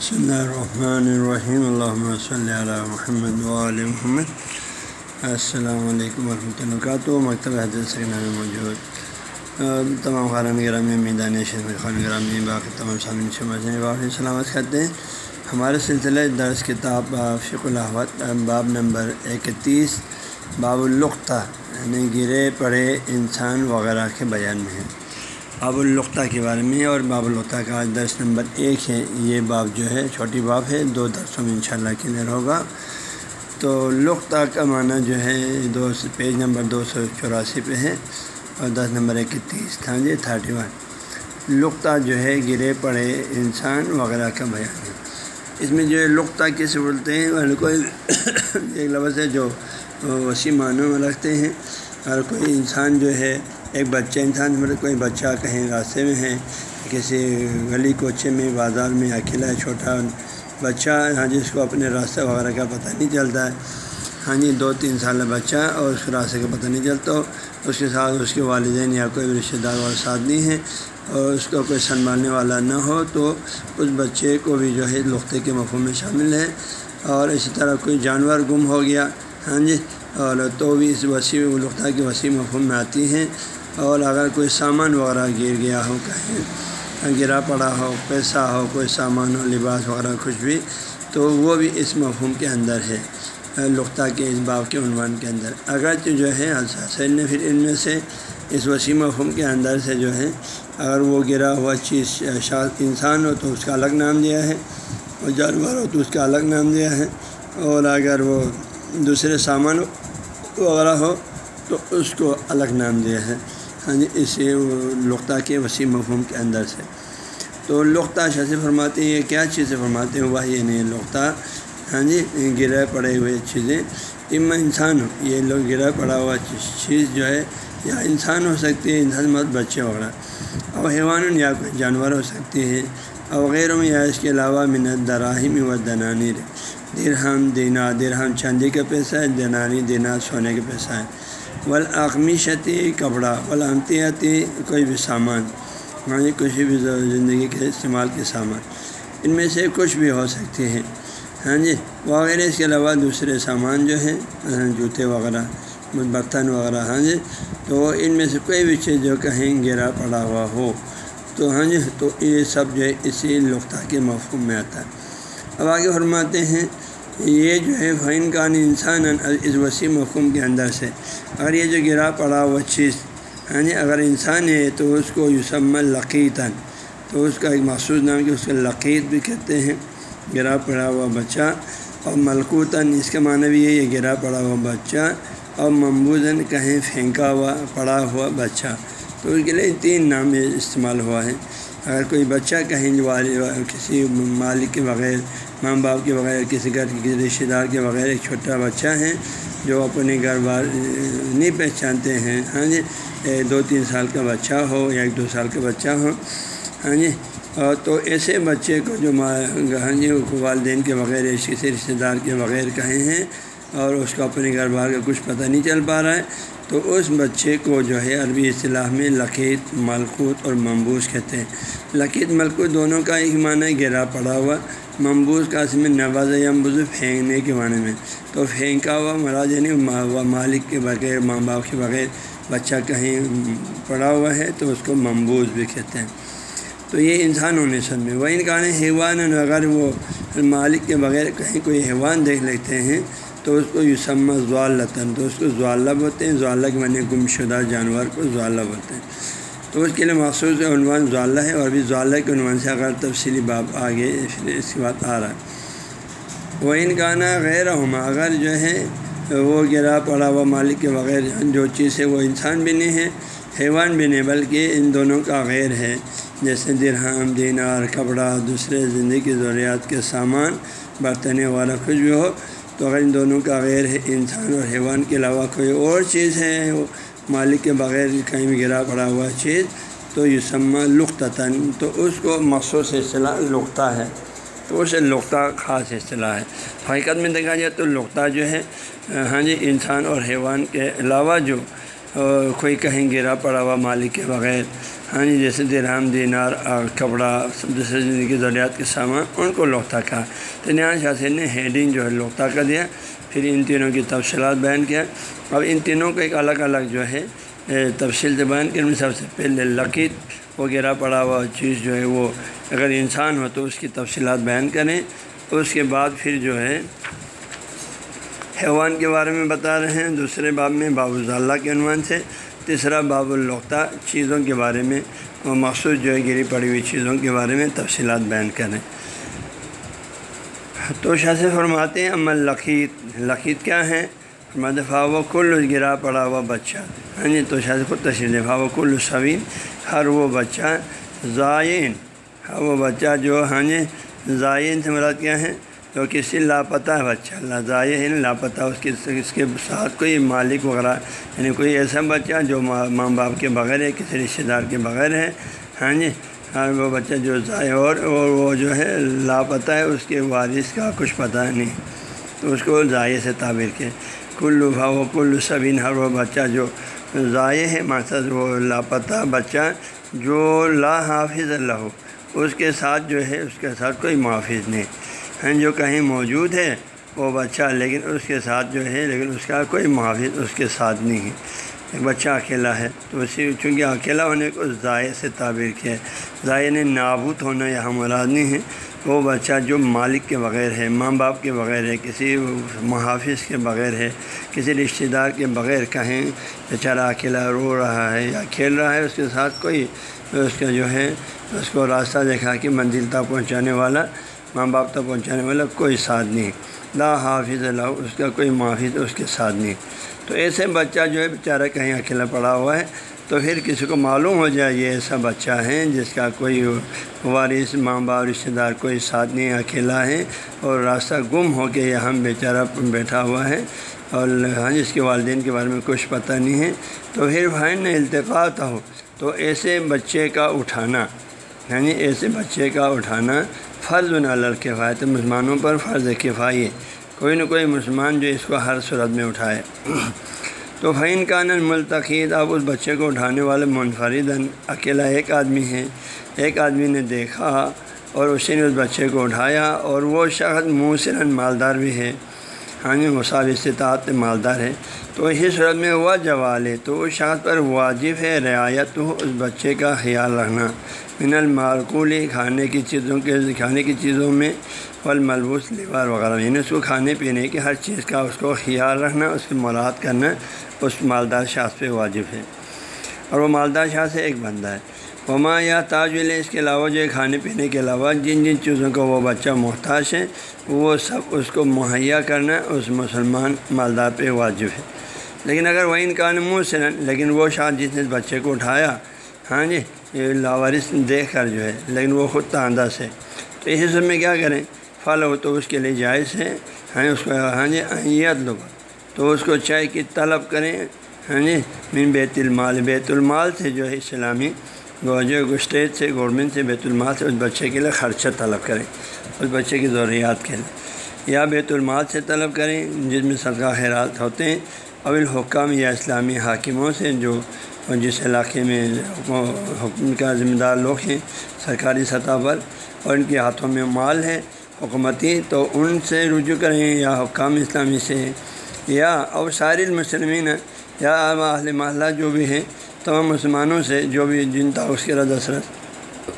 بسم اللہ الرحمن الرحیم اللہ صلی علی محمد محمد السلام علیکم ورحمۃ اللہ وبرکاتہ مکتب حضرت سرینا میں موجود تمام خارن گرامی میدان شہر خان گرامی باقی تمام سامعین سے باقی سلامت کرتے ہیں ہمارے سلسلہ درس کتاب فق الحوت باب نمبر اکتیس باب القطہ یعنی گرے پڑے انسان وغیرہ کے بیان میں ہے باب القطہ کے بارے میں اور باب القطہ کا درس نمبر ایک ہے، یہ باب جو ہے چھوٹی باب ہے، دو درسوں میں انشاءاللہ شاء کلیئر ہوگا۔ تو لقطہ کا معنی جو ہے، دو پیج نمبر دو سو چوراسی پہ ہے اور دس نمبر اکتیس تھا جی تھرٹی ون۔ لقطہ جو ہے، گرے پڑے انسان وغیرہ کا بیان ہے۔ اس میں جو ہے، لقطہ کس بولتے ہیں؟ کوئی ایک لفظ ہے جو وسیع معنوں میں رکھتے ہیں۔ اور کوئی انسان جو ہے ایک بچہ انسان مطلب کوئی بچہ کہیں راستے میں ہے، کسی گلی کوچے میں، بازار میں، اکیلا ہے، چھوٹا بچہ ہاں جی، جس کو اپنے راستے وغیرہ کا پتہ نہیں چلتا ہے۔ ہاں جی دو تین سال بچہ اور اس کے راستے کا پتہ نہیں چلتا ہو اس کے ساتھ اس کے والدین یا کوئی رشتہ دار والا ساتھ نہیں ہے اور اس کو کوئی سنبھالنے والا نہ ہو تو اس بچے کو بھی جو ہے لقطے کے مفہوم میں شامل ہے۔ اور اسی طرح کوئی جانور گم ہو گیا ہاں جی اور تو بھی اس وسیع لقطہ کے وسیع مفہوم میں آتی ہیں۔ اور اگر کوئی سامان وغیرہ گر گیا ہو، کہیں گرا پڑا ہو، پیسہ ہو، کوئی سامان ہو، لباس وغیرہ کچھ بھی، تو وہ بھی اس مفہوم کے اندر ہے، لقطہ کے اس باغ کے عنوان کے اندر۔ اگرچہ جو ہے حسین نے پھر ان میں سے اس وسیع مفہوم کے اندر سے جو ہے، اگر وہ گرا ہوا چیز شاخ انسان ہو تو اس کا الگ نام دیا ہے، اور جانور ہو تو اس کا الگ نام دیا ہے، اور اگر وہ دوسرے سامان وغیرہ ہو تو اس کو الگ نام دیا ہے۔ ہاں جی اس لقطہ کے وسیع مفہوم کے اندر سے۔ تو لقطہ شاذ فرماتے ہیں، یہ کیا چیزیں فرماتے ہیں؟ وہ یہ نہیں، لقطہ۔ ہاں جی گرے پڑے ہوئے چیزیں۔ اما انسان ہو یہ لوگ گرا پڑا ہوا چیز جو ہے، یا انسان ہو سکتی ہے انسان مت بچے وغیرہ اور حیوان یا کوئی جانور ہو سکتی ہے اور وغیرہ میں، یا اس کے علاوہ منت دراہم و دنانی درہم، دینا، درہم چاندی کا پیسہ ہے دنانی دینا سونے کا پیسہ ہے۔ ولاقمیشتی کپڑا ولامتیاتی کوئی بھی سامان ہاں جی کسی بھی زندگی کے استعمال کے سامان۔ ان میں سے کچھ بھی ہو سکتے ہیں۔ ہاں جی وغیرہ اس کے علاوہ دوسرے سامان جو ہیں جوتے وغیرہ برتن وغیرہ ہاں جی تو ان میں سے کوئی بھی چیز جو کہیں گرا پڑا ہوا ہو، تو ہاں جی تو یہ سب جو ہے، اسی لقطہ کے مفہوم میں آتا ہے۔ اب آگے فرماتے ہیں، یہ جو ہے فین کان انسان اس وسیع مفہوم کے اندر سے۔ اگر یہ جو گرا پڑا ہوا چیز ہاں جی اگر انسان ہے تو اس کو یوسم لقیتاً، تو اس کا ایک مخصوص نام کہ اس کا لقیت بھی کہتے ہیں۔ گرا پڑا ہوا بچہ، اور ملکوتاً اس کا معنی بھی ہے یہ گرا پڑا ہوا بچہ، اور ممبوزن کہیں پھینکا ہوا، پڑا ہوا بچہ۔ تو اس کے لیے تین نام استعمال ہوا ہے۔ اگر کوئی بچہ کہیں جو کسی مالک کے بغیر ماں باپ کے بغیر، کسی گھر کسی رشتہ دار کے بغیر ایک چھوٹا بچہ ہے جو اپنے گھر بار، نہیں پہچانتے ہیں۔ ہاں جی دو تین سال کا بچہ ہو یا ایک دو سال کا بچہ ہو۔ ہاں جی اور تو ایسے بچے کو جو ہاں جی والدین کے بغیر کسی رشتہ دار کے بغیر کہیں ہیں اور اس کو اپنے گھر بار کا کچھ پتہ نہیں چل پا رہا ہے، تو اس بچے کو جو ہے عربی اصطلاح میں لقیت، ملکوت اور ممبوس کہتے ہیں۔ لقیت، ملکوت دونوں کا ایک معنی گرا پڑا ہوا۔ ممبوس کا اس میں نواز یمبوز پھینکنے کے معنی میں۔ تو پھینکا ہوا مراج یعنی مالک کے بغیر، ماں باپ کے بغیر بچہ کہیں پڑا ہوا ہے تو اس کو ممبوز بھی کہتے ہیں۔ تو یہ انسان ہونے سب میں وہ ان کا حیوان اگر وہ مالک کے بغیر کہیں کوئی حیوان دیکھ لیتے ہیں تو اس کو یوسم ضوالتاً تو اس کو ضوالہ بولتے ہیں۔ ضوالہ کے معنی گم شدہ جانور کو ضوالہ بولتے ہیں۔ تو اس کے لیے مخصوص عنوان ضوالہ ہے اور ابھی ضوالہ کے عنوان سے اگر تفصیلی باب آگے اس کی بات آ رہا ہے۔ وہ ان کا نا غیر ہما اگر جو ہے وہ گرا پڑا ہوا مالک کے بغیر جو چیز ہے وہ انسان بھی نہیں ہے، حیوان بھی نہیں، بلکہ ان دونوں کا غیر ہے۔ جیسے درہم، دینار، کپڑا، دوسرے زندگی کی ضروریات کے سامان برتن وغیرہ، کچھ بھی ہو، تو اگر ان دونوں کا غیر ہے، انسان اور حیوان کے علاوہ کوئی اور چیز ہے، وہ مالک کے بغیر کہیں بھی گرا پڑا ہوا چیز، تو یہ سما لختاً تو اس کو مخصوص اصطلاح لقطہ ہے۔ تو اسے لقطہ خاص اصطلاح ہے۔ حقیقت میں دیکھا جائے تو لقطہ جو ہے ہاں جی انسان اور حیوان کے علاوہ جو کوئی کہیں گرا پڑا ہوا مالک کے بغیر ہاں جی جیسے درہم، دینار کپڑا، دوسرے زندگی ضروریات کے سامان، ان کو لوکتا کہا۔ تو نیا شاثر نے ہیڈنگ جو ہے لوکتا کا دیا۔ پھر ان تینوں کی تفصیلات بیان کیا۔ اب ان تینوں کو ایک الگ الگ جو ہے تفصیل سے بیان کرنے سب سے پہلے لقیت وغیرہ پڑا ہوا چیز جو ہے وہ اگر انسان ہو تو اس کی تفصیلات بیان کریں۔ اس کے بعد پھر جو ہے، حیوان کے بارے میں بتا رہے ہیں۔ دوسرے باب میں باب اللہ کے عنوان سے۔ تیسرا باب الختہ چیزوں کے بارے میں وہ مخصوص جو ہے، گری پڑی ہوئی چیزوں کے بارے میں تفصیلات بیان کریں۔ تو شاہ سے فرماتے ہیں عمل لقیت لقیت کیا ہے مدفع و کل گرا پڑا ہوا بچہ۔ ہاں جی تو شاہ سے خود تشریح دفاع و کل صوین ہر وہ بچہ زائن ہر وہ بچہ جو ہاں جی زائن سے مراد کیا ہے تو کسی لاپتہ بچہ۔ لذائع لاپتہ، اس کے اس کے ساتھ کوئی مالک وغیرہ یعنی کوئی ایسا بچہ جو ماں باپ کے بغیر ہے، کسی رشتہ دار کے بغیر ہے۔ ہاں جی وہ بچہ جو ضائع اور وہ جو ہے لاپتہ ہے، اس کے وارث کا کچھ پتہ نہیں۔ تو اس کو ضائع سے تعبیر کے کل و کل سبین، ہر وہ بچہ جو ضائع ہے، مقصد وہ لاپتہ بچہ جو لا حافظ اللہ ہو اس کے ساتھ جو ہے، اس کے ساتھ کوئی محافظ نہیں۔ ہیں جو کہیں موجود ہے، وہ بچہ، لیکن اس کے ساتھ جو ہے، لیکن اس کا کوئی محافظ اس کے ساتھ نہیں ہے۔ ایک بچہ اکیلا ہے، تو اسی چونکہ اکیلا ہونے کو ضائع سے تعبیر کیا ہے۔ ضائع نے نابود ہونا یہاں مراد نہیں ہے۔ وہ بچہ جو مالک کے بغیر ہے، ماں باپ کے بغیر ہے، کسی محافظ کے بغیر ہے، کسی رشتہ دار کے بغیر کہیں بیچارہ اکیلا رو رہا ہے یا کھیل رہا ہے، اس کے ساتھ کوئی اس کا جو ہے، اس کو راستہ دکھا کے منزل تک پہنچانے والا، ماں باپ تک پہنچانے والا کوئی ساتھ نہیں۔ لا حافظ اللہ، اس کا کوئی محافظ اس کے ساتھ نہیں۔ تو ایسے بچہ جو ہے بیچارہ کہیں اکیلا پڑا ہوا ہے، تو پھر کسی کو معلوم ہو جائے یہ ایسا بچہ ہے جس کا کوئی وارث، ماں باپ، رشتہ دار کوئی ساتھ نہیں، اکیلا ہے اور راستہ گم ہو کے یہاں بیچارہ بیٹھا ہوا ہے اور ہاں جی، جس کے والدین کے بارے میں کچھ پتہ نہیں ہے۔ تو پھر بھائی نے التقاط ہو تو ایسے بچے کا اٹھانا یعنی ایسے بچے کا اٹھانا فرض نال کفایت مسلمانوں پر فرض کفائی ہے کوئی نہ کوئی مسلمان جو اس کو ہر صورت میں اٹھائے۔ تو فین کا نن ملتقید اب اس بچے کو اٹھانے والے منفرد اکیلا ایک آدمی ہے۔ ایک آدمی نے دیکھا اور اسی نے اس بچے کو اٹھایا اور وہ شخص موسرن مالدار بھی ہے۔ ہاں جی استطاعت مالدار ہے تو اسی صورت میں وہ جوال ہے۔ تو اس شخص پر واجب ہے رعایت ہو اس بچے کا خیال رکھنا۔ من المارکولی کھانے کی چیزوں کے، کھانے کی چیزوں میں پھل ملبوس لیوار وغیرہ۔ یعنی اس کو کھانے پینے کی ہر چیز کا اس کو خیال رکھنا، اس کی مراد کرنا اس مالدار شاخ پہ واجب ہے۔ اور وہ مالدار شاہ سے ایک بندہ ہے۔ وما یا تاج ویلے اس کے علاوہ جو کھانے پینے کے علاوہ جن جن چیزوں کو وہ بچہ محتاج ہے، وہ سب اس کو مہیا کرنا اس مسلمان مالدار پہ واجب ہے۔ لیکن اگر وہ ان کا منہ سے لیکن وہ شاہ جس نے بچے کو اٹھایا ہاں جی یہ لاوارث دیکھ کر جو ہے، لیکن وہ خود تاندہ سے تو اسی سب میں کیا کریں؟ پھل ہو تو اس کے لیے جائز ہے ہاں جی، اس کو ہاں جی اہمیت لوگ تو اس کو چائے کی طلب کریں ہاں جی من بیت المال۔ بیت المال سے جو ہے اسلامی جو اسٹیٹ سے گورنمنٹ سے بیت المال سے اس بچے کے لیے خرچہ طلب کریں، اس بچے کی ضروریات کے لیے۔ یا بیت المال سے طلب کریں جس میں صدقہ خیرات ہوتے ہیں۔ اول حکام یا اسلامی حاکموں سے جو جس علاقے میں حکم کا ذمہ دار لوگ ہیں، سرکاری سطح پر، اور ان کے ہاتھوں میں مال ہے، حکومتی، تو ان سے رجوع کریں یا حکام اسلامی سے۔ یا اور ساری المسلمین، یا اہل محلہ جو بھی ہیں تمام مسلمانوں سے جو بھی جن تھا اس کے رد اثرت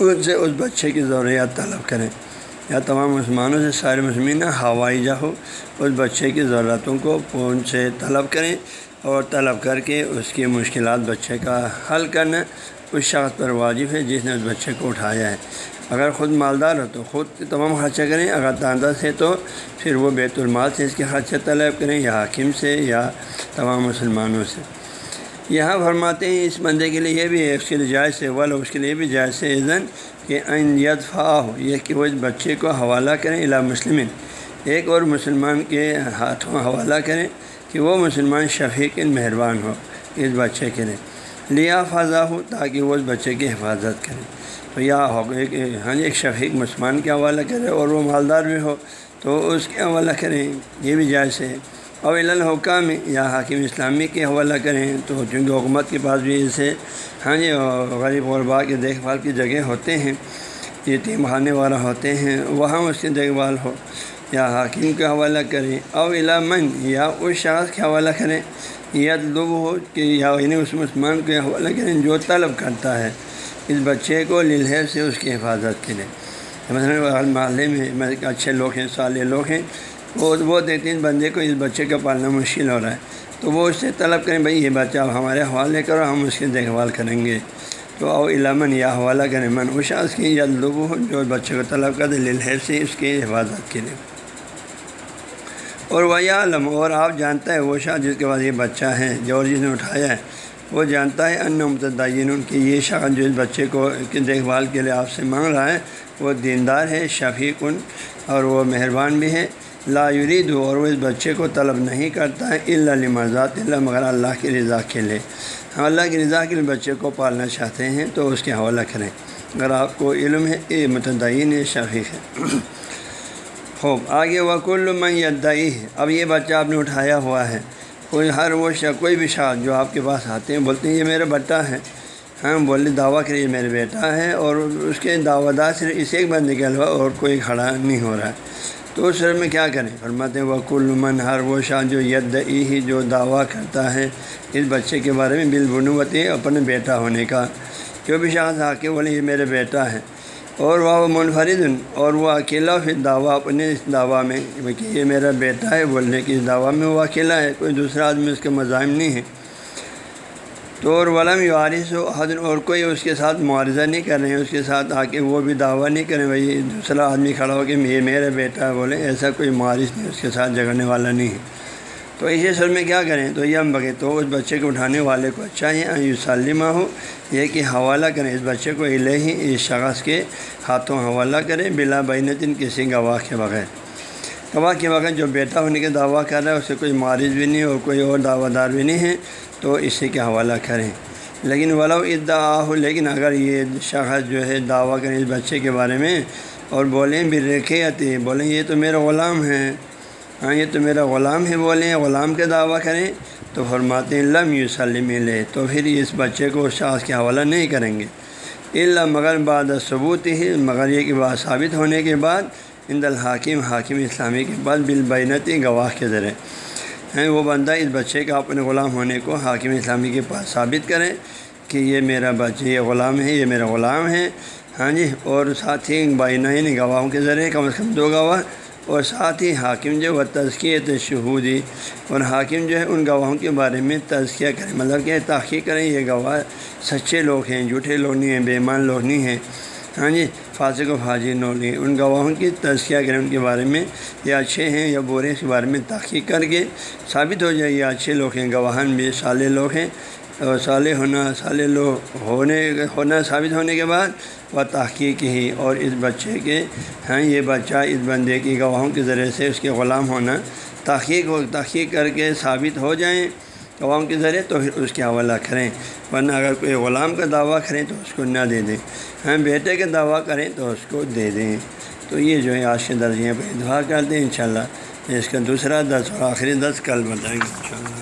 ان سے اس بچے کی ضروریات طلب کریں۔ یا تمام مسلمانوں سے سارے مسلمین ہوائی جہو اس بچے کی ضرورتوں کو ان سے طلب کریں اور طلب کر کے اس کی مشکلات بچے کا حل کرنا اس شخص پر واجب ہے جس نے اس بچے کو اٹھایا ہے۔ اگر خود مالدار ہو تو خود تمام خرچہ کریں، اگر تاندہ سے تو پھر وہ بیت المال سے اس کے خرچہ طلب کریں یا حاکم سے یا تمام مسلمانوں سے۔ یہاں فرماتے ہیں، اس بندے کے لیے یہ بھی ہے، اس کے لیے جائز سے ول اس کے لیے بھی جائز سے اذن کہ ان یدفا ہو یہ کہ وہ اس بچے کو حوالہ کریں الا مسلمن ایک اور مسلمان کے ہاتھوں حوالہ کریں کہ وہ مسلمان شفیق مہربان ہو اس بچے کے لیے۔ لیا فضا ہو تاکہ وہ اس بچے کی حفاظت کرے۔ تو یا ہو ایک ہاں جی ایک شفیق مسلمان کے حوالہ کرے اور وہ مالدار بھی ہو تو اس کے حوالہ کریں، یہ بھی جائز ہے۔ اول الحکام، یا حاکم اسلامی کے حوالہ کریں تو چونکہ حکومت کے پاس بھی اسے ہاں جی غریب غربا کے دیکھ بھال کی جگہ ہوتے ہیں، یتیم خانے والا ہوتے ہیں، وہاں اس کی دیکھ بھال ہو۔ یا حاکم کا حوالہ کریں او من، یا اس شخص کے حوالہ کریں۔ یا لب ہو کہ یا یعنی اس مسلمان کے حوالہ کریں جو طلب کرتا ہے۔ اس بچے کو للحیب سے اس کی حفاظت کے لیے مثلاً، محلے میں اچھے لوگ ہیں صالح لوگ ہیں۔ وہ وہ دیتے ہیں بندے کو اس بچے کا پالنا مشکل ہو رہا ہے۔ تو وہ اس سے طلب کریں، بھائی یہ بچہ آپ ہمارے حوالے کرو، ہم اس کی دیکھ بھال کریں گے۔ تو او علامن یا حوالہ کریں، من اس کی یا لبو جو بچے کو طلب کر دے للحیب سے اس کی حفاظت کے لیے۔ اور وہ عالم اور آپ جانتا ہے وہ شاہ جس کے بعد یہ بچہ ہے، جو جس نے اٹھایا ہے، وہ جانتا ہے ان متدین کہ یہ شخص جو اس بچے کو کی دیکھ بھال کے لیے آپ سے مانگ رہا ہے، وہ دیندار ہے، شفیق ان اور وہ مہربان بھی ہے۔ لا یرید اور وہ اس بچے کو طلب نہیں کرتا ہے اللہ علی مرزات اللہ، مگر اللہ کی رضا کے لیے۔ ہم اللہ کی رضا کے لیے بچے کو پالنا چاہتے ہیں تو اس کے حوالہ کریں۔ اگر آپ کو علم ہے، یہ متدین شفیق ہے۔ خوب، آگے وکل میں یدعی ہے اب یہ بچہ آپ نے اٹھایا ہوا ہے۔ کوئی ہر وہ شخص، کوئی بھی شخص جو آپ کے پاس آتے ہیں، بولتے ہیں، یہ میرا بٹا ہے۔ ہاں بولے، دعویٰ کے لیے میرا بیٹا ہے اور اس کے دعوی دار صرف اس ایک بندے کے علاوہ اور کوئی کھڑا نہیں ہو رہا۔ ہے تو اس میں کیا کریں؟ فرماتے ہیں وکل من ہر وہ شاہ جو یدعی ہی جو دعویٰ کرتا ہے اس بچے کے بارے میں بالبنوتی اپنے بیٹا ہونے کا۔ جو بھی شاخ آ کے بولے یہ میرا بیٹا ہے۔ اور وہ منفرد، اور وہ اکیلا پھر دعویٰ، اپنے اس دعویٰ میں کہ یہ میرا بیٹا ہے، بولنے کی اس دعویٰ میں وہ اکیلا ہے، کوئی دوسرا آدمی اس کے مزاحم نہیں ہے۔ تو اور ولم وارث ہو حضر اور کوئی اس کے ساتھ معارضہ نہیں کر رہے ہیں اس کے ساتھ آ کے وہ بھی دعویٰ نہیں کریں بھائی دوسرا آدمی کھڑا ہو کہ یہ میرا بیٹا ہے بولے، ایسا کوئی معارض نہیں، اس کے ساتھ جگڑنے والا نہیں ہے۔ تو اسی سر میں کیا کریں؟ تو یہ ہم بگے تو اس بچے کو اٹھانے والے کو اچھا ہے یوں سالمہ ہو، یہ کہ حوالہ کریں۔ اس بچے کو الہ ہی اس شخص کے ہاتھوں حوالہ کریں، بلا بینتن کسی گواہ کے بغیر۔ گواہ کے بغیر جو بیٹا ہونے کا دعویٰ کر رہا ہے، اسے کوئی معارض بھی نہیں اور کوئی اور دعویٰ دار بھی نہیں ہے، تو اسی کے حوالہ کریں۔ لیکن ولو ادعا ہو لیکن اگر یہ شخص جو ہے دعویٰ کریں اس بچے کے بارے میں، اور بولیں بھی رکھے آتے بولیں یہ تو میرا غلام ہے۔ ہاں یہ تو میرا غلام ہے، بولیں غلام کے دعویٰ کریں، تو فرماتے ہیں، لم یو سلم لے تو پھر اس بچے کو شاخ کے حوالہ نہیں کریں گے۔ اللہ مگر بعد ثبوت ہی، مگر یہ کہ بات ثابت ہونے کے بعد ان الحاکم، حاکم اسلامی کے بعد بالبینتی گواہ کے ذریعے۔ ہیں وہ بندہ اس بچے کا اپنے غلام ہونے کو حاکم اسلامی کے پاس ثابت کریں کہ یہ میرا بچہ، یہ غلام ہے، یہ میرا غلام ہے۔ ہاں جی اور ساتھ ہی بائنین گواہوں کے ذریعے کم از کم دو گواہ، اور ساتھ ہی حاکم جو وہ تزکیت شہودی۔ اور حاکم جو ہے ان گواہوں کے بارے میں تزکیہ کریں مطلب کہ تحقیق کریں یہ گواہ سچے لوگ ہیں، جھوٹے لوگ نہیں ہیں، بے ایمان لوگ نہیں ہیں۔ ہاں جی فاسق و فاجر لوگ نہیں ان گواہوں کی تزکیہ کریں، ان کے بارے میں یہ اچھے ہیں یا برے اس کے بارے میں تحقیق کر کے ثابت ہو جائے۔ یہ اچھے لوگ ہیں گواہان بھی سالے لوگ ہیں۔ اور سالے ہونا سالے لوگ ہونے، ہونا ثابت ہونے کے بعد وہ تحقیق ہی اور اس بچے کے ہیں یہ بچہ اس بندے کی گواہوں کے ذریعے سے اس کے غلام ہونا تحقیق ہو، تحقیق کر کے ثابت ہو جائیں۔ عوام کے ذریعے تو پھر اس کے حوالہ کریں۔ ورنہ اگر کوئی غلام کا دعویٰ کریں تو اس کو نہ دے دیں۔ ہم بیٹے کا دعویٰ کریں تو اس کو دے دیں۔ تو یہ جو ہے آج کے درجے پہ دعا کرتے ہیں انشاءاللہ۔ اس کا دوسرا درس اور آخری درس کل بتائیں گے انشاءاللہ۔